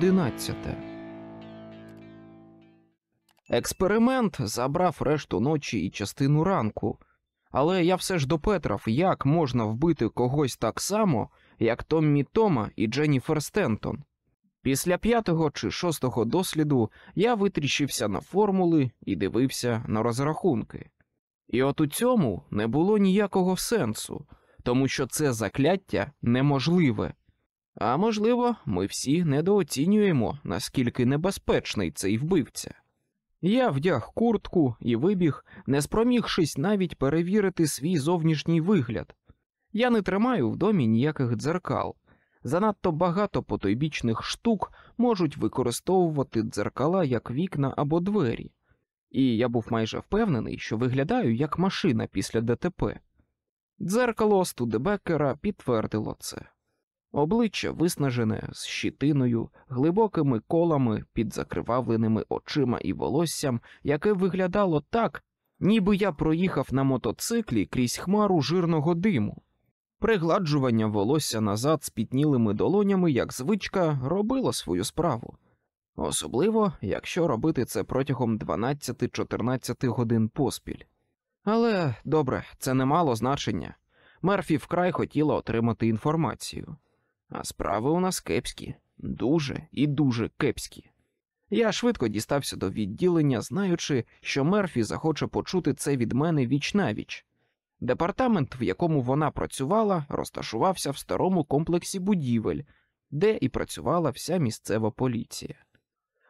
Одинадцяте. Експеримент забрав решту ночі і частину ранку, але я все ж допетрав, як можна вбити когось так само, як Томмі Тома і Дженніфер Стентон. Після п'ятого чи шостого досліду я витріщився на формули і дивився на розрахунки. І от у цьому не було ніякого сенсу, тому що це закляття неможливе. А можливо, ми всі недооцінюємо, наскільки небезпечний цей вбивця. Я вдяг куртку і вибіг, не спромігшись навіть перевірити свій зовнішній вигляд. Я не тримаю в домі ніяких дзеркал. Занадто багато потойбічних штук можуть використовувати дзеркала як вікна або двері, і я був майже впевнений, що виглядаю як машина після ДТП. Дзеркало Студебекера підтвердило це. Обличчя виснажене з щитиною, глибокими колами під закривавленими очима і волоссям, яке виглядало так, ніби я проїхав на мотоциклі крізь хмару жирного диму. Пригладжування волосся назад спітнілими долонями, як звичка, робило свою справу, особливо якщо робити це протягом 12-14 годин поспіль. Але добре, це не мало значення. Мерфі вкрай хотіла отримати інформацію. А справи у нас кепські, дуже і дуже кепські. Я швидко дістався до відділення, знаючи, що Мерфі захоче почути це від мене віч навіч. Департамент, в якому вона працювала, розташувався в старому комплексі будівель, де і працювала вся місцева поліція.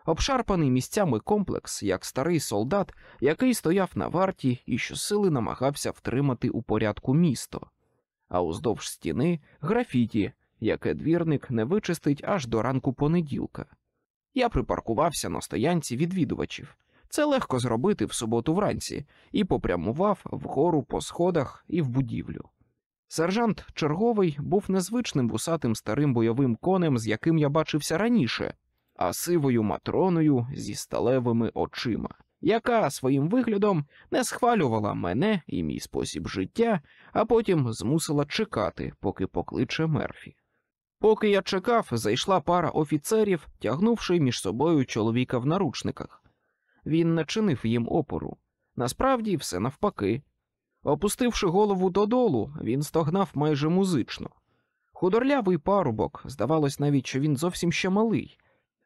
Обшарпаний місцями комплекс, як старий солдат, який стояв на варті і щосили намагався втримати у порядку місто, а уздовж стіни графіті, яке двірник не вичистить аж до ранку понеділка. Я припаркувався на стоянці відвідувачів. Це легко зробити в суботу вранці, і попрямував вгору по сходах і в будівлю. Сержант черговий був незвичним вусатим старим бойовим конем, з яким я бачився раніше, а сивою матроною зі сталевими очима, яка своїм виглядом не схвалювала мене і мій спосіб життя, а потім змусила чекати, поки покличе Мерфі. Поки я чекав, зайшла пара офіцерів, тягнувши між собою чоловіка в наручниках. Він не чинив їм опору. Насправді все навпаки. Опустивши голову додолу, він стогнав майже музично. Худорлявий парубок, здавалось навіть, що він зовсім ще малий.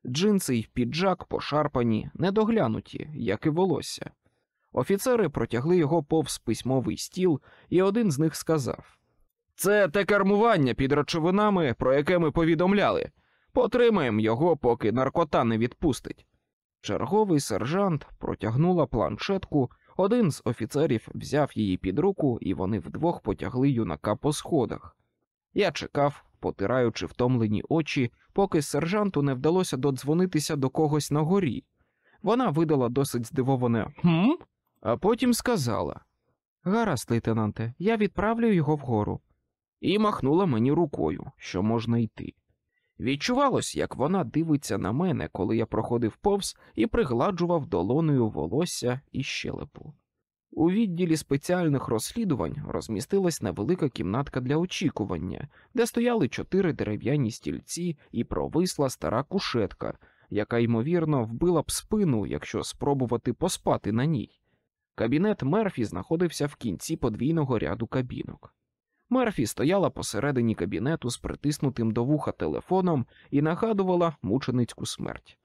Джинси й піджак пошарпані, недоглянуті, як і волосся. Офіцери протягли його повз письмовий стіл, і один з них сказав: Це те кермування під речовинами, про яке ми повідомляли. Потримаємо його, поки наркота не відпустить. Черговий сержант протягнула планшетку, один з офіцерів взяв її під руку, і вони вдвох потягли юнака по сходах. Я чекав, потираючи втомлені очі, поки сержанту не вдалося додзвонитися до когось на горі. Вона видала досить здивоване «Хм?», а потім сказала Гаразд, лейтенанте, я відправлю його вгору, і махнула мені рукою, що можна йти. Відчувалось, як вона дивиться на мене, коли я проходив повз і пригладжував долоною волосся і щелепу. У відділі спеціальних розслідувань розмістилась невелика кімнатка для очікування, де стояли чотири дерев'яні стільці і провисла стара кушетка, яка, ймовірно, вбила б спину, якщо спробувати поспати на ній. Кабінет Мерфі знаходився в кінці подвійного ряду кабінок. Мерфі стояла посередині кабінету з притиснутим до вуха телефоном і нагадувала мученицьку смерть,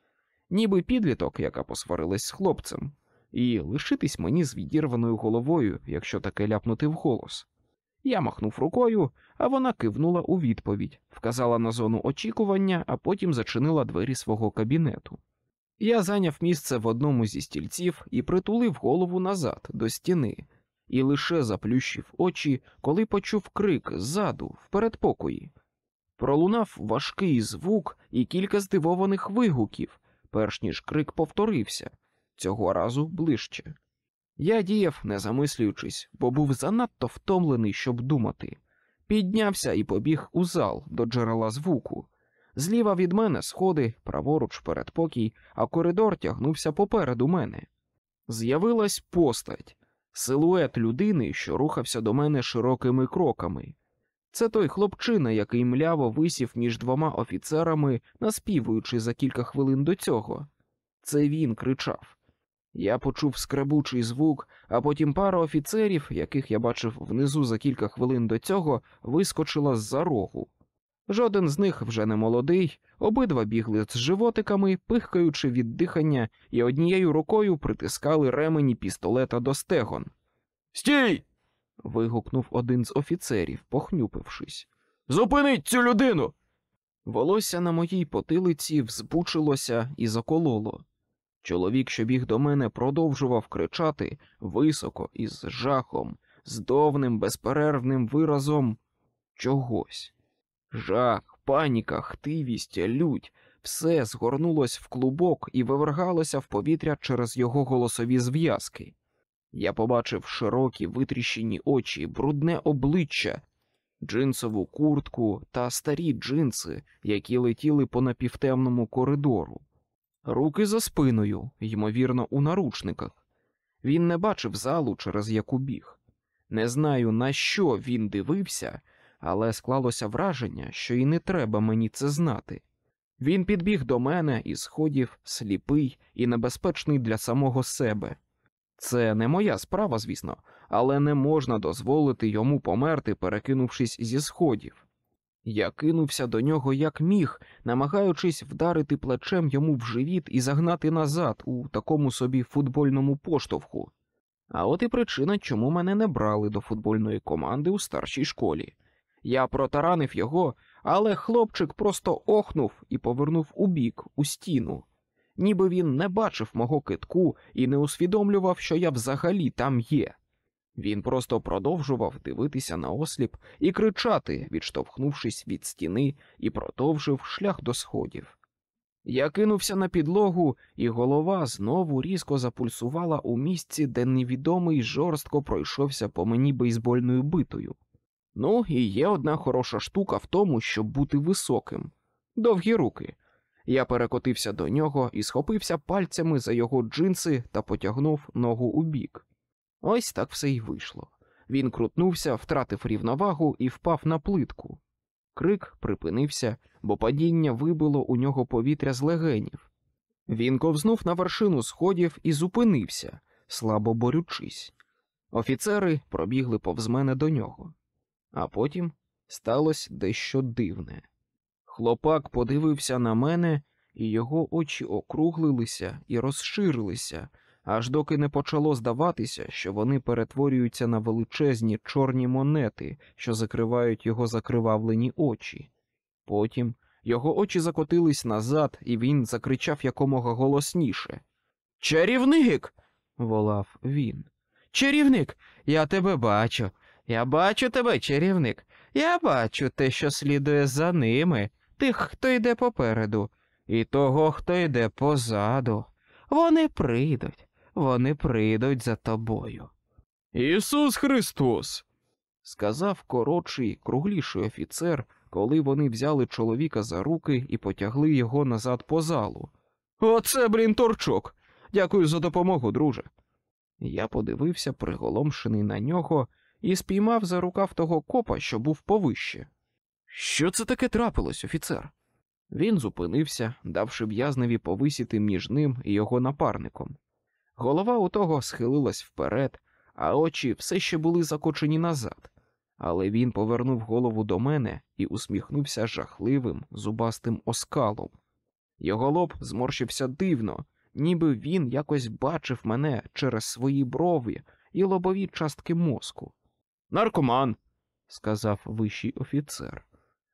ніби підліток, яка посварилась з хлопцем, і лишитись мені з відірваною головою, якщо таке ляпнути вголос. Я махнув рукою, а вона кивнула у відповідь, вказала на зону очікування, а потім зачинила двері свого кабінету. Я зайняв місце в одному зі стільців і притулив голову назад до стіни, і лише заплющив очі, коли почув крик ззаду, в передпокої. Пролунав важкий звук і кілька здивованих вигуків, перш ніж крик повторився, цього разу ближче. Я діяв, не замислюючись, бо був занадто втомлений, щоб думати. Піднявся і побіг у зал до джерела звуку. Зліва від мене сходи, праворуч передпокій, а коридор тягнувся попереду мене. З'явилась постать, силует людини, що рухався до мене широкими кроками. Це той хлопчина, який мляво висів між двома офіцерами, наспівуючи за кілька хвилин до цього. Це він кричав. Я почув скребучий звук, а потім пара офіцерів, яких я бачив внизу за кілька хвилин до цього, вискочила з-за рогу. Жоден з них вже не молодий, обидва бігли з животиками, пихкаючи від дихання, і однією рукою притискали ремені пістолета до стегон. Стій! вигукнув один з офіцерів, похнюпившись. Зупиніть цю людину! Волосся на моїй потилиці взбучилося і закололо. Чоловік, що біг до мене, продовжував кричати високо і з жахом, з довним безперервним виразом чогось. Жах, паніка, хтивість, лють все згорнулось в клубок і вивергалося в повітря через його голосові зв'язки. Я побачив широкі витріщені очі, брудне обличчя, джинсову куртку та старі джинси, які летіли по напівтемному коридору, руки за спиною, ймовірно, у наручниках. Він не бачив залу, через яку біг. Не знаю, на що він дивився, але склалося враження, що і не треба мені це знати. Він підбіг до мене і сходів сліпий і небезпечний для самого себе. Це не моя справа, звісно, але не можна дозволити йому померти, перекинувшись зі сходів. Я кинувся до нього як міг, намагаючись вдарити плечем йому в живіт і загнати назад у такому собі футбольному поштовху. А от і причина, чому мене не брали до футбольної команди у старшій школі. Я протаранив його, але хлопчик просто охнув і повернув у бік, у стіну. Ніби він не бачив мого китку і не усвідомлював, що я взагалі там є. Він просто продовжував дивитися на осліп і кричати, відштовхнувшись від стіни, і продовжив шлях до сходів. Я кинувся на підлогу, і голова знову різко запульсувала у місці, де невідомий жорстко пройшовся по мені бейсбольною битою. Ну, і є одна хороша штука в тому, щоб бути високим. Довгі руки. Я перекотився до нього і схопився пальцями за його джинси та потягнув ногу у бік. Ось так все й вийшло. Він крутнувся, втратив рівновагу і впав на плитку. Крик припинився, бо падіння вибило у нього повітря з легенів. Він ковзнув на вершину сходів і зупинився, слабо борючись. Офіцери пробігли повз мене до нього. А потім сталося дещо дивне. Хлопак подивився на мене, і його очі округлилися і розширилися, аж доки не почало здаватися, що вони перетворюються на величезні чорні монети, що закривають його закривавлені очі. Потім його очі закотились назад, і він закричав якомога голосніше. Чарівник. волав він. Чарівник, я тебе бачу. Я бачу тебе, чарівник. Я бачу те, що слідує за ними, тих, хто йде попереду, і того, хто йде позаду. Вони прийдуть, вони прийдуть за тобою. Ісус Христос. сказав коротший, кругліший офіцер, коли вони взяли чоловіка за руки і потягли його назад по залу. Оце, блін, торчок. Дякую за допомогу, друже. Я подивився, приголомшений на нього, і спіймав за рукав того копа, що був повище. Що це таке трапилось, офіцер? Він зупинився, давши в'язневі повисіти між ним і його напарником. Голова у того схилилась вперед, а очі все ще були закочені назад, але він повернув голову до мене і усміхнувся жахливим, зубастим оскалом. Його лоб зморщився дивно, ніби він якось бачив мене через свої брови і лобові частки мозку. Наркоман, сказав вищий офіцер.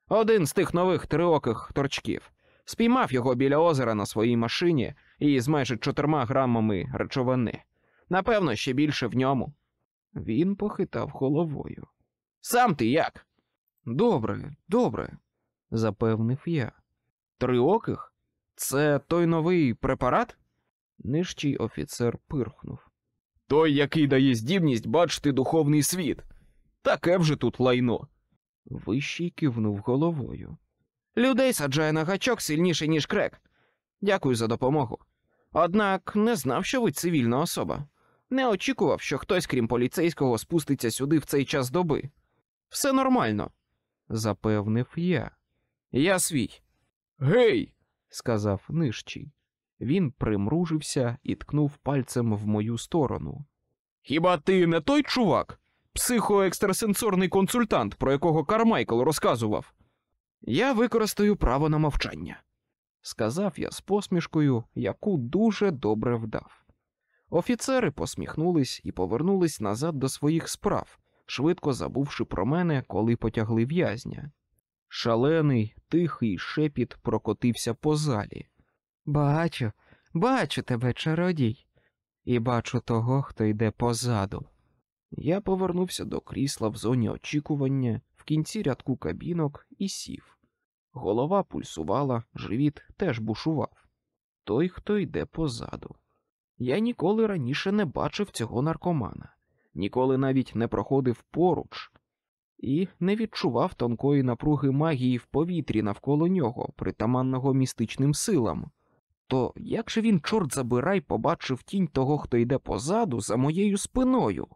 Один з тих нових триоких торчків. Спіймав його біля озера на своїй машині і з майже чотирма грамами речовини. Напевно, ще більше в ньому. Він похитав головою. Сам ти як? Добре, добре, запевнив я. Триоких? Це той новий препарат? Нижчий офіцер пирхнув. Той, який дає здібність бачити духовний світ. Таке вже тут лайно. Вищий кивнув головою. Людей саджає на гачок сильніше, ніж крек. Дякую за допомогу. Однак не знав, що ви цивільна особа. Не очікував, що хтось, крім поліцейського, спуститься сюди в цей час доби. Все нормально. запевнив я. Я свій. Гей! сказав нижчий. Він примружився і ткнув пальцем в мою сторону. Хіба ти не той чувак? Психоекстрасенсорний консультант, про якого Кармайкл розказував? Я використаю право на мовчання, сказав я з посмішкою, яку дуже добре вдав. Офіцери посміхнулись і повернулись назад до своїх справ, швидко забувши про мене, коли потягли в'язня. Шалений, тихий шепіт прокотився по залі. Бачу, бачу тебе, чародій, і бачу того, хто йде позаду. Я повернувся до крісла в зоні очікування в кінці рядку кабінок і сів. Голова пульсувала, живіт теж бушував. Той, хто йде позаду. Я ніколи раніше не бачив цього наркомана, ніколи навіть не проходив поруч і не відчував тонкої напруги магії в повітрі навколо нього, притаманного містичним силам. То як же він, чорт забирай, побачив тінь того, хто йде позаду, за моєю спиною?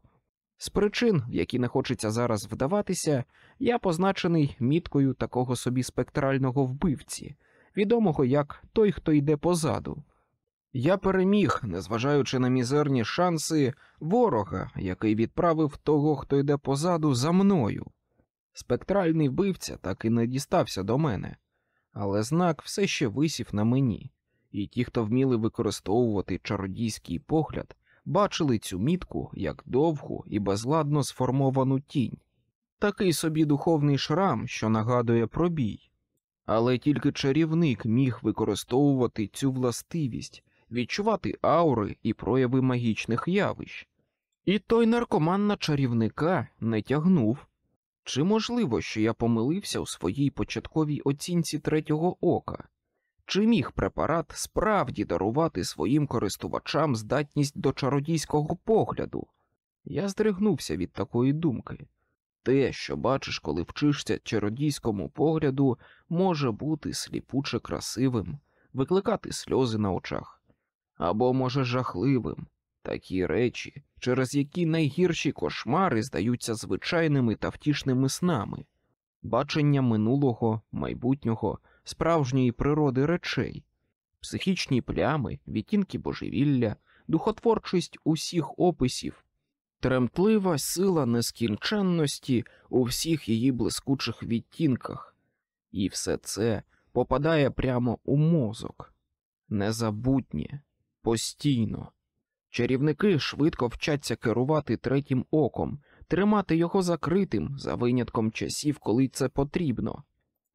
З причин, в які не хочеться зараз вдаватися, я позначений міткою такого собі спектрального вбивці, відомого як той, хто йде позаду. Я переміг, незважаючи на мізерні шанси, ворога, який відправив того, хто йде позаду, за мною. Спектральний вбивця так і не дістався до мене, але знак все ще висів на мені, і ті, хто вміли використовувати чародійський погляд, бачили цю мітку як довгу і безладно сформовану тінь, такий собі духовний шрам, що нагадує про бій. Але тільки чарівник міг використовувати цю властивість, відчувати аури і прояви магічних явищ. І той наркоман на чарівника не тягнув. Чи можливо, що я помилився у своїй початковій оцінці третього ока? Чи міг препарат справді дарувати своїм користувачам здатність до чародійського погляду? Я здригнувся від такої думки. Те, що бачиш, коли вчишся чародійському погляду, може бути сліпуче красивим, викликати сльози на очах, або, може, жахливим, такі речі, через які найгірші кошмари здаються звичайними та втішними снами, бачення минулого, майбутнього, справжньої природи речей, психічні плями, відтінки божевілля, духотворчість усіх описів, тремтлива сила нескінченності у всіх її блискучих відтінках, і все це попадає прямо у мозок, незабутнє, постійно. Чарівники швидко вчаться керувати третім оком, тримати його закритим за винятком часів, коли це потрібно,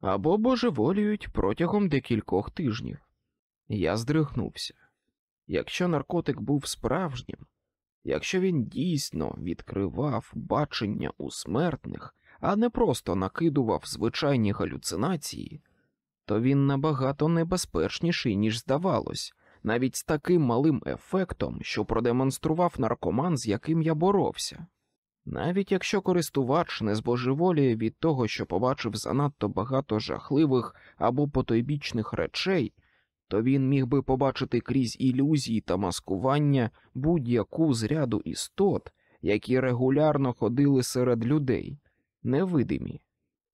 або божеволіють протягом декількох тижнів. Я здригнувся. Якщо наркотик був справжнім, якщо він дійсно відкривав бачення у смертних, а не просто накидував звичайні галюцинації, то він набагато небезпечніший, ніж здавалось, навіть з таким малим ефектом, що продемонстрував наркоман, з яким я боровся. Навіть якщо користувач не збожеволіє від того, що побачив занадто багато жахливих або потойбічних речей, то він міг би побачити крізь ілюзії та маскування будь-яку з ряду істот, які регулярно ходили серед людей, невидимі,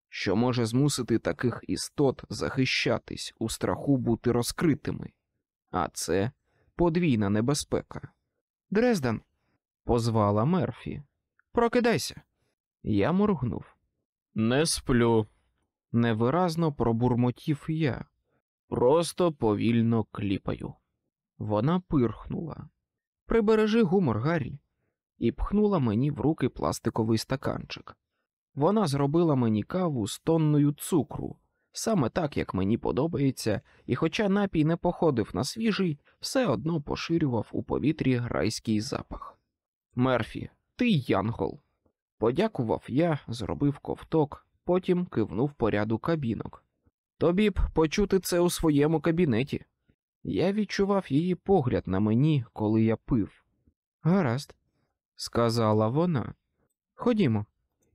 що може змусити таких істот захищатись у страху бути розкритими. А це подвійна небезпека. Дрезден, позвала Мерфі. Прокидайся. Я моргнув. Не сплю. Невиразно пробурмотів я. Просто повільно кліпаю. Вона пирхнула. Прибережи гумор, Гаррі, і пхнула мені в руки пластиковий стаканчик. Вона зробила мені каву з тонною цукру, саме так, як мені подобається, і, хоча напій не походив на свіжий, все одно поширював у повітрі райський запах. Мерфі, ти янгол. Подякував я, зробив ковток, потім кивнув по ряду кабінок. Тобі б почути це у своєму кабінеті. Я відчував її погляд на мені, коли я пив. Гаразд, сказала вона. Ходімо,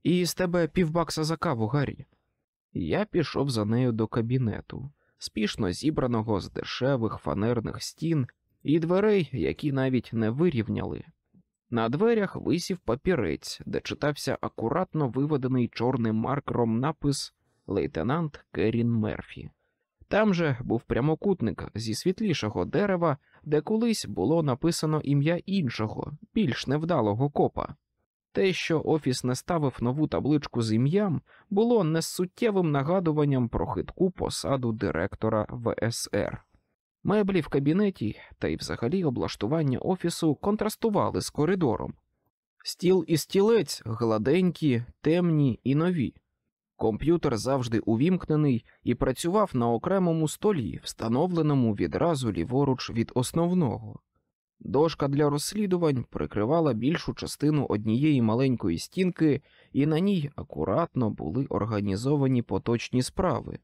і з тебе півбакса за каву, Гаррі. Я пішов за нею до кабінету, спішно зібраного з дешевих фанерних стін і дверей, які навіть не вирівняли. На дверях висів папірець, де читався акуратно виведений чорним маркером напис лейтенант Керін Мерфі. Там же був прямокутник зі світлішого дерева, де колись було написано ім'я іншого, більш невдалого копа. Те, що офіс не ставив нову табличку з ім'ям, було несуттєвим нагадуванням про хитку посаду директора ВСР. Меблі в кабінеті та й взагалі облаштування офісу контрастували з коридором. Стіл і стілець гладенькі, темні і нові. Комп'ютер завжди увімкнений і працював на окремому столі, встановленому відразу ліворуч від основного. Дошка для розслідувань прикривала більшу частину однієї маленької стінки, і на ній акуратно були організовані поточні справи.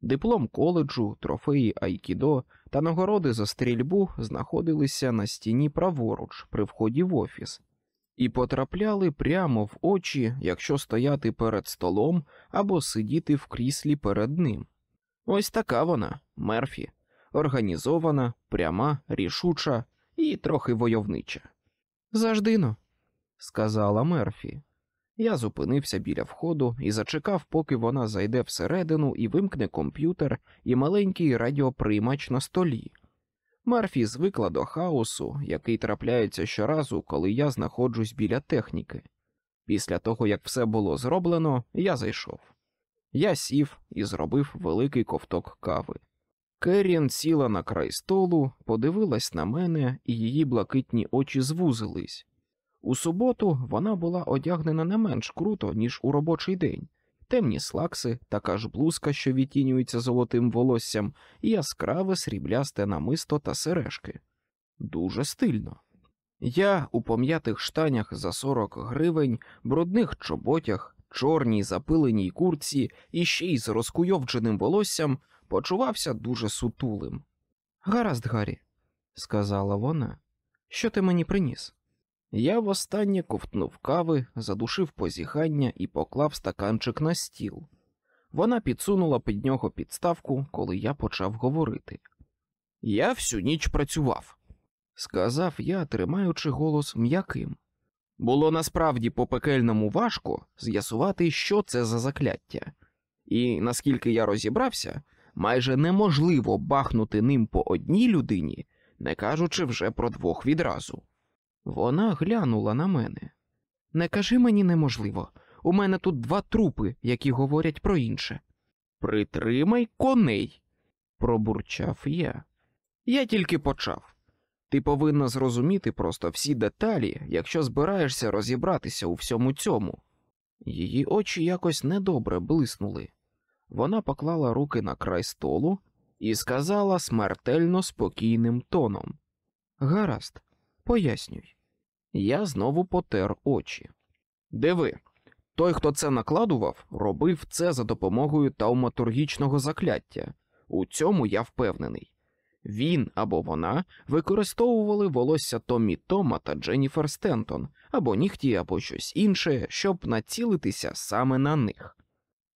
Диплом коледжу, трофеї Айкідо та нагороди за стрільбу знаходилися на стіні праворуч при вході в офіс, і потрапляли прямо в очі, якщо стояти перед столом або сидіти в кріслі перед ним. Ось така вона, Мерфі, організована, пряма, рішуча і трохи войовнича. Заждино, сказала Мерфі. Я зупинився біля входу і зачекав, поки вона зайде всередину і вимкне комп'ютер і маленький радіоприймач на столі. Мерфі звикла до хаосу, який трапляється щоразу, коли я знаходжусь біля техніки. Після того, як все було зроблено, я зайшов. Я сів і зробив великий ковток кави. Керрін сіла на край столу, подивилась на мене, і її блакитні очі звузились. У суботу вона була одягнена не менш круто, ніж у робочий день. Темні слакси, така ж блузка, що відтінюється золотим волоссям, і яскраве сріблясте намисто та сережки. Дуже стильно. Я у пом'ятих штанях за 40 гривень, брудних чоботях, чорній запиленій курці і ще й з розкуйовдженим волоссям почувався дуже сутулим. Гаразд, Гаррі, сказала вона, що ти мені приніс? Я востаннє ковтнув кави, задушив позіхання і поклав стаканчик на стіл. Вона підсунула під нього підставку, коли я почав говорити. Я всю ніч працював, сказав я, тримаючи голос м'яким. Було насправді по пекельному важко з'ясувати, що це за закляття, і наскільки я розібрався, майже неможливо бахнути ним по одній людині, не кажучи вже про двох відразу. Вона глянула на мене. Не кажи мені неможливо. У мене тут два трупи, які говорять про інше. Притримай коней, пробурчав я. Я тільки почав. Ти повинна зрозуміти просто всі деталі, якщо збираєшся розібратися у всьому цьому. Її очі якось недобре блиснули. Вона поклала руки на край столу і сказала смертельно спокійним тоном: Гаразд, пояснюй. Я знову потер очі. Диви, той, хто це накладував, робив це за допомогою тауматургічного закляття. У цьому я впевнений. Він або вона використовували волосся Томі Тома та Дженніфер Стентон, або нігті, або щось інше, щоб націлитися саме на них.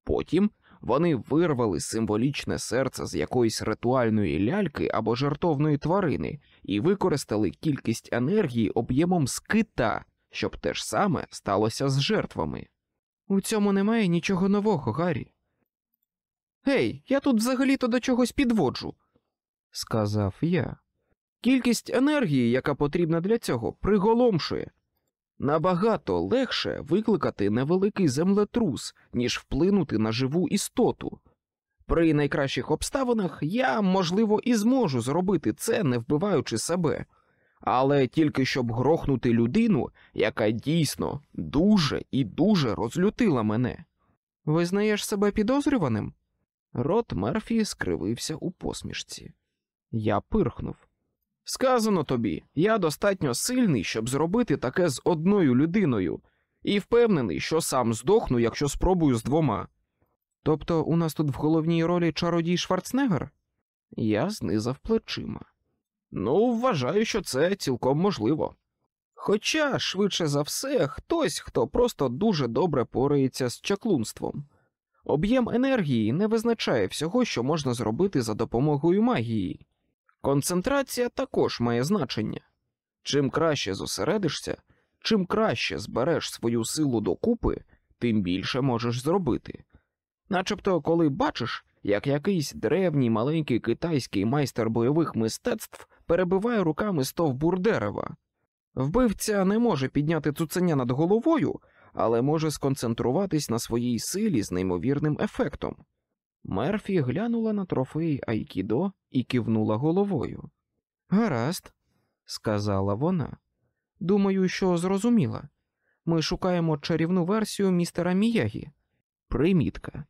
Потім вони вирвали символічне серце з якоїсь ритуальної ляльки або жартовної тварини і використали кількість енергії об'ємом з кита, щоб те ж саме сталося з жертвами. У цьому немає нічого нового, Гаррі. Гей, я тут взагалі-то до чогось підводжу, сказав я. Кількість енергії, яка потрібна для цього, приголомшує. Набагато легше викликати невеликий землетрус, ніж вплинути на живу істоту. При найкращих обставинах я, можливо, і зможу зробити це, не вбиваючи себе, але тільки щоб грохнути людину, яка дійсно дуже і дуже розлютила мене. Визнаєш себе підозрюваним? Рот Мерфі скривився у посмішці. Я пирхнув. Сказано тобі, я достатньо сильний, щоб зробити таке з одною людиною, і впевнений, що сам здохну, якщо спробую з двома. Тобто у нас тут в головній ролі чародій Шварценеггер? Я знизав плечима. Ну, вважаю, що це цілком можливо. Хоча, швидше за все, хтось, хто просто дуже добре порається з чаклунством. Об'єм енергії не визначає всього, що можна зробити за допомогою магії. Концентрація також має значення. Чим краще зосередишся, чим краще збереш свою силу докупи, тим більше можеш зробити. Начебто, коли бачиш, як якийсь древній маленький китайський майстер бойових мистецтв перебиває руками стовбур дерева. Вбивця не може підняти цуценя над головою, але може сконцентруватись на своїй силі з неймовірним ефектом. Мерфі глянула на трофей Айкідо і кивнула головою. Гаразд, сказала вона. Думаю, що зрозуміла. Ми шукаємо чарівну версію містера Міягі. Примітка.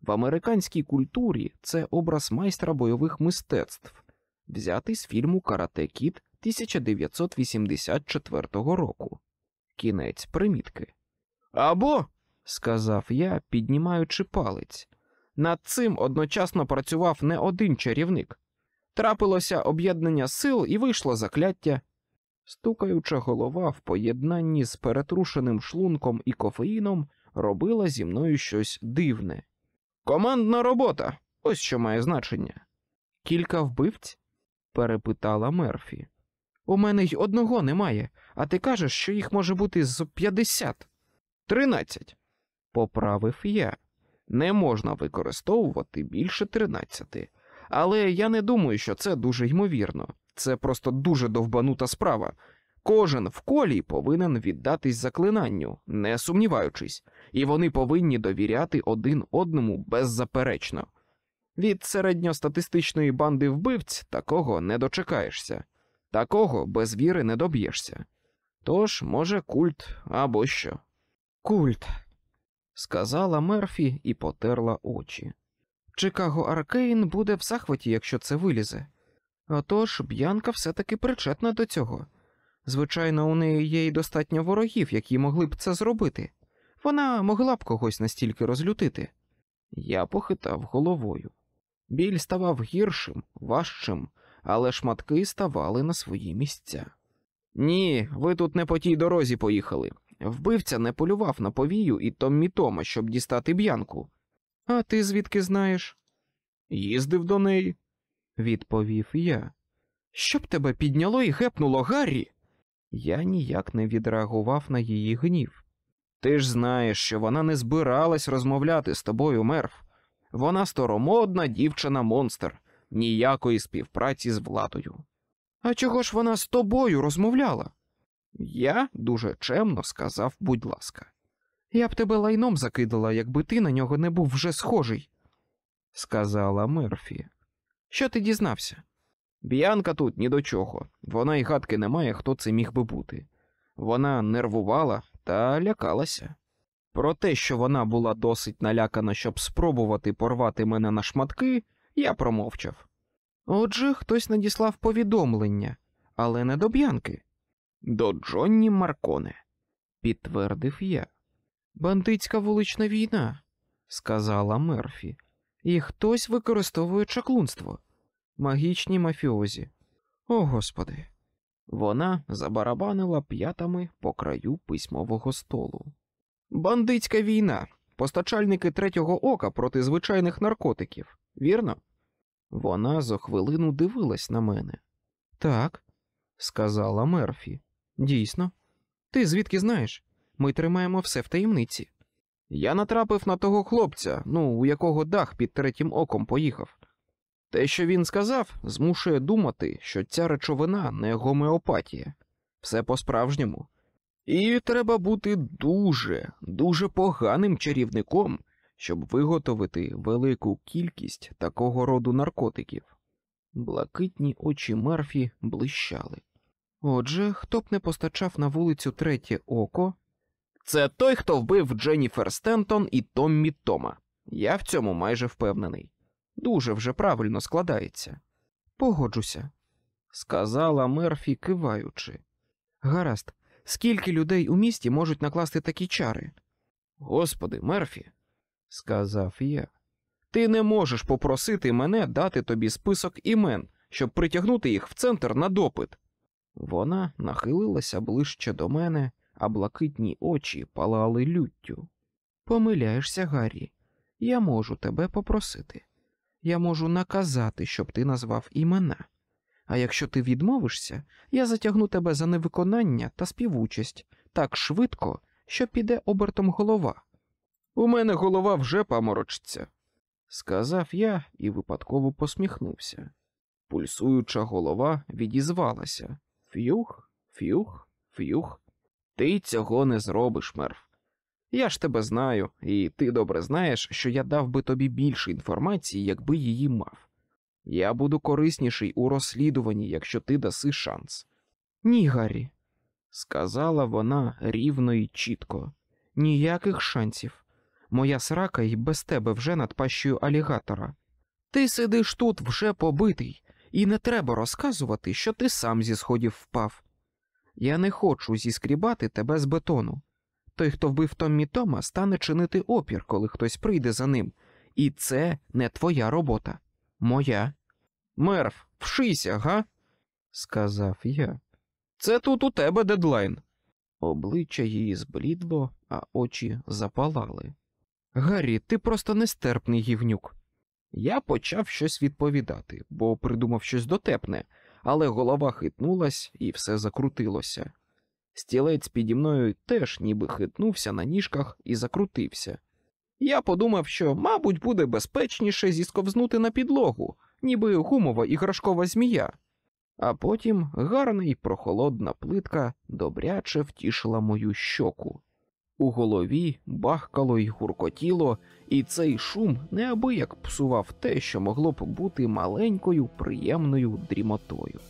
В американській культурі це образ майстра бойових мистецтв, взятий з фільму Карате Кіт 1984 року. Кінець примітки. Або, сказав я, піднімаючи палець, над цим одночасно працював не один чарівник. Трапилося об'єднання сил і вийшло закляття. Стукаюча голова в поєднанні з перетрушеним шлунком і кофеїном робила зі мною щось дивне. Командна робота, ось що має значення. Кілька вбивць? перепитала Мерфі. У мене й одного немає, а ти кажеш, що їх може бути з п'ятдесят. Тринадцять. Поправив я. Не можна використовувати більше тринадцяти. Але я не думаю, що це дуже ймовірно. Це просто дуже довбанута справа. Кожен в колі повинен віддатись заклинанню, не сумніваючись, і вони повинні довіряти один одному беззаперечно. Від середньостатистичної банди вбивць такого не дочекаєшся, такого без віри не доб'єшся. Тож, може, культ або що. Культ, сказала Мерфі і потерла очі. Чикаго Аркейн буде в захваті, якщо це вилізе. Отож, Б'янка все-таки причетна до цього. Звичайно, у неї є й достатньо ворогів, які могли б це зробити. Вона могла б когось настільки розлютити. Я похитав головою. Біль ставав гіршим, важчим, але шматки ставали на свої місця. Ні, ви тут не по тій дорозі поїхали. Вбивця не полював на повію і Томмі Тома, щоб дістати б'янку. А ти звідки знаєш? Їздив до неї, відповів я. Щоб тебе підняло і гепнуло, Гаррі? Я ніяк не відреагував на її гнів. Ти ж знаєш, що вона не збиралась розмовляти з тобою, мерф. Вона старомодна дівчина монстр, ніякої співпраці з владою. А чого ж вона з тобою розмовляла? Я дуже чемно сказав, будь ласка. Я б тебе лайном закидала, якби ти на нього не був вже схожий, сказала Мерфі. Що ти дізнався? Б'янка тут ні до чого, вона й гадки не має, хто це міг би бути. Вона нервувала та лякалася. Про те, що вона була досить налякана, щоб спробувати порвати мене на шматки, я промовчав. Отже, хтось надіслав повідомлення, але не до б'янки. До Джонні Марконе, підтвердив я. Бандитська вулична війна, сказала Мерфі, і хтось використовує чаклунство, магічні мафіозі. О господи. Вона забарабанила п'ятами по краю письмового столу. Бандитська війна, постачальники третього ока проти звичайних наркотиків, вірно? Вона за хвилину дивилась на мене. Так, сказала Мерфі. Дійсно. Ти звідки знаєш? Ми тримаємо все в таємниці. Я натрапив на того хлопця, ну, у якого дах під третім оком поїхав. Те, що він сказав, змушує думати, що ця речовина не гомеопатія, все по-справжньому. І треба бути дуже, дуже поганим чарівником, щоб виготовити велику кількість такого роду наркотиків. Блакитні очі Мерфі блищали. Отже, хто б не постачав на вулицю третє око, це той, хто вбив Дженніфер Стентон і Томмі Тома. Я в цьому майже впевнений. Дуже вже правильно складається. Погоджуся, сказала Мерфі, киваючи. Гаразд, скільки людей у місті можуть накласти такі чари? Господи, Мерфі, сказав я. Ти не можеш попросити мене дати тобі список імен, щоб притягнути їх в центр на допит. Вона нахилилася ближче до мене, а блакитні очі палали люттю. Помиляєшся, Гаррі, я можу тебе попросити. Я можу наказати, щоб ти назвав імена. А якщо ти відмовишся, я затягну тебе за невиконання та співучасть так швидко, що піде обертом голова. У мене голова вже паморочиться, сказав я і випадково посміхнувся. Пульсуюча голова відізвалася ф'юх, ф'юх, ф'юх. Ти цього не зробиш, мерв. Я ж тебе знаю, і ти добре знаєш, що я дав би тобі більше інформації, якби її мав. Я буду корисніший у розслідуванні, якщо ти даси шанс. Ні, Гаррі, сказала вона рівно і чітко. Ніяких шансів. Моя срака й без тебе вже над пащею алігатора. Ти сидиш тут вже побитий, і не треба розказувати, що ти сам зі сходів впав. Я не хочу зіскрібати тебе з бетону. Той, хто вбив Томмі Тома, стане чинити опір, коли хтось прийде за ним, і це не твоя робота, моя. Мерв, вшися, га? сказав я. Це тут у тебе дедлайн. Обличчя її зблідло, а очі запалали. Гаррі, ти просто нестерпний гівнюк. Я почав щось відповідати, бо придумав щось дотепне, але голова хитнулась і все закрутилося. Стілець піді мною теж ніби хитнувся на ніжках і закрутився. Я подумав, що, мабуть, буде безпечніше зісковзнути на підлогу, ніби гумова іграшкова змія. А потім гарна й прохолодна плитка добряче втішила мою щоку. У голові бахкало й гуркотіло, і цей шум неабияк псував те, що могло б бути маленькою приємною дрімотою.